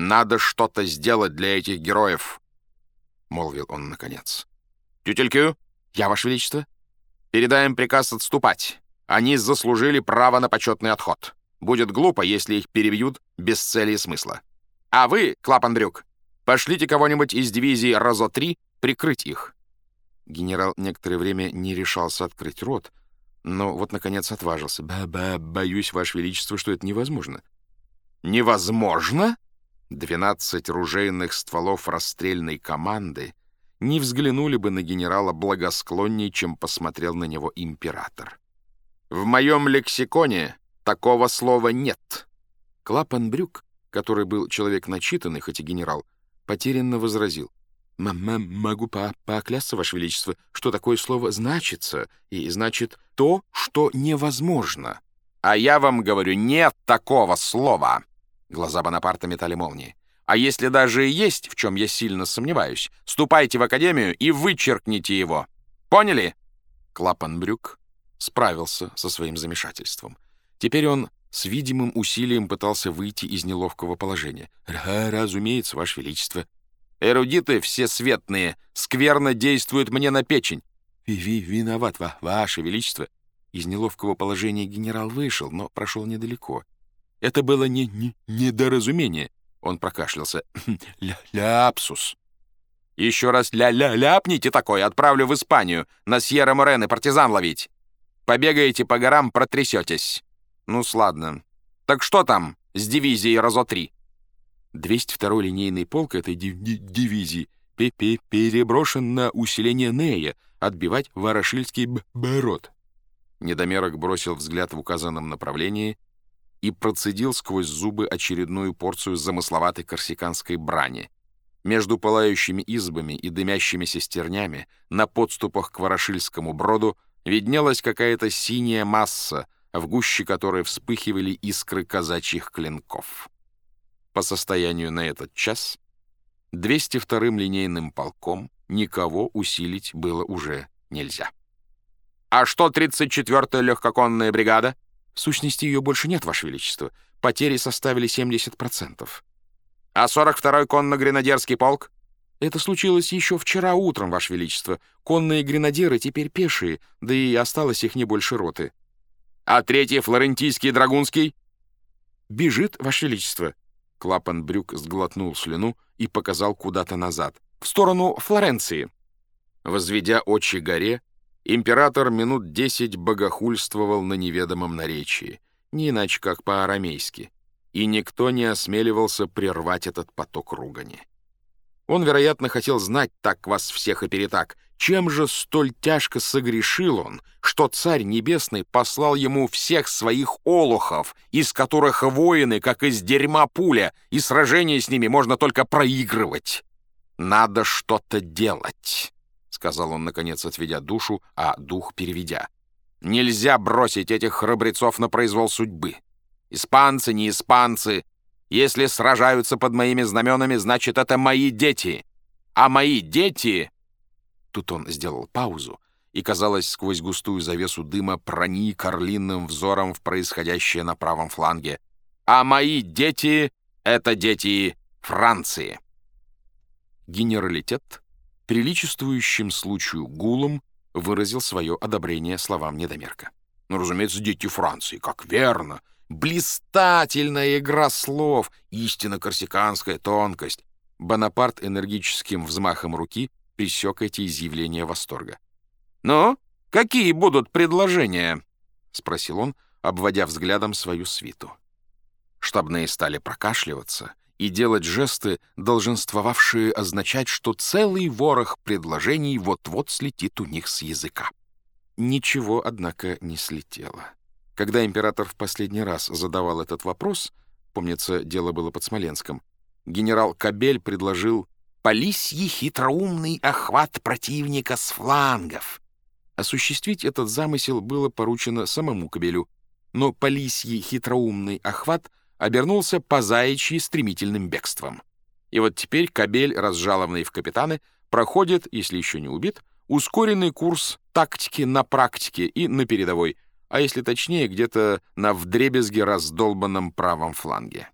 «Надо что-то сделать для этих героев», — молвил он наконец. «Тютелькю, я, Ваше Величество, передаем приказ отступать. Они заслужили право на почетный отход. Будет глупо, если их перебьют без цели и смысла. А вы, Клапандрюк, пошлите кого-нибудь из дивизии Розо-3 прикрыть их». Генерал некоторое время не решался открыть рот, но вот, наконец, отважился. «Ба-ба, боюсь, Ваше Величество, что это невозможно». «Невозможно?» Двенадцать ружейных стволов расстрельной команды не взглянули бы на генерала благосклоннее, чем посмотрел на него император. В моем лексиконе такого слова нет. Клапан Брюк, который был человек начитанный, хоть и генерал, потерянно возразил. «М -м «Могу по поклясться, Ваше Величество, что такое слово значится, и значит то, что невозможно». «А я вам говорю, нет такого слова!» Глаза Бонапарта метали молнии. «А если даже и есть, в чем я сильно сомневаюсь, ступайте в академию и вычеркните его. Поняли?» Клапан Брюк справился со своим замешательством. Теперь он с видимым усилием пытался выйти из неловкого положения. «Разумеется, Ваше Величество». «Эрудиты всесветные скверно действуют мне на печень». Ви «Виноват, Ваше Величество». Из неловкого положения генерал вышел, но прошел недалеко. Это было не, не недоразумение. Он прокашлялся. Ля ляпсус. Еще раз ля-ля-ляпните такое, отправлю в Испанию, на Сьерра-Морены партизан ловить. Побегаете по горам, протрясетесь. ну ладно. Так что там с дивизией Розо-3? 202-й линейный полк этой див дивизии п -п переброшен на усиление Нея, отбивать Ворошильский Б Недомерок бросил взгляд в указанном направлении и процедил сквозь зубы очередную порцию замысловатой корсиканской брани. Между пылающими избами и дымящимися стернями на подступах к Ворошильскому броду виднелась какая-то синяя масса, в гуще которой вспыхивали искры казачьих клинков. По состоянию на этот час 202-м линейным полком никого усилить было уже нельзя. «А что 34-я легкоконная бригада?» В сущности, ее больше нет, Ваше Величество. Потери составили 70%. А 42-й конно-гренадерский полк? Это случилось еще вчера утром, Ваше Величество. Конные гренадеры теперь пешие, да и осталось их не больше роты. А третий флорентийский драгунский? Бежит, Ваше Величество. Клапан брюк сглотнул слюну и показал куда-то назад. В сторону Флоренции. Возведя очи горе, Император минут десять богохульствовал на неведомом наречии, не иначе как по-арамейски, и никто не осмеливался прервать этот поток ругани. Он, вероятно, хотел знать так вас всех и перетак, чем же столь тяжко согрешил он, что Царь Небесный послал ему всех своих олухов, из которых воины, как из дерьма пуля, и сражение с ними можно только проигрывать. Надо что-то делать. — сказал он, наконец, отведя душу, а дух переведя. «Нельзя бросить этих храбрецов на произвол судьбы. Испанцы, не испанцы. Если сражаются под моими знаменами, значит, это мои дети. А мои дети...» Тут он сделал паузу, и, казалось, сквозь густую завесу дыма проник орлиным взором в происходящее на правом фланге. «А мои дети — это дети Франции». Генералитет приличествующим случаю гулом выразил свое одобрение словам недомерка. Ну, разумеется, дети Франции, как верно. Блистательная игра слов, истинно корсиканская тонкость. Бонапарт энергическим взмахом руки пресек эти изъявления восторга. «Ну, какие будут предложения?» — спросил он, обводя взглядом свою свиту. Штабные стали прокашливаться — и делать жесты, долженствовавшие означать, что целый ворох предложений вот-вот слетит у них с языка. Ничего, однако, не слетело. Когда император в последний раз задавал этот вопрос, помнится, дело было под Смоленском, генерал Кабель предложил «Полисье хитроумный охват противника с флангов». Осуществить этот замысел было поручено самому Кабелю, но Полисье хитроумный охват обернулся по заячьи стремительным бегством. И вот теперь кабель, разжалованный в капитаны, проходит, если еще не убит, ускоренный курс тактики на практике и на передовой, а если точнее, где-то на вдребезге раздолбанном правом фланге.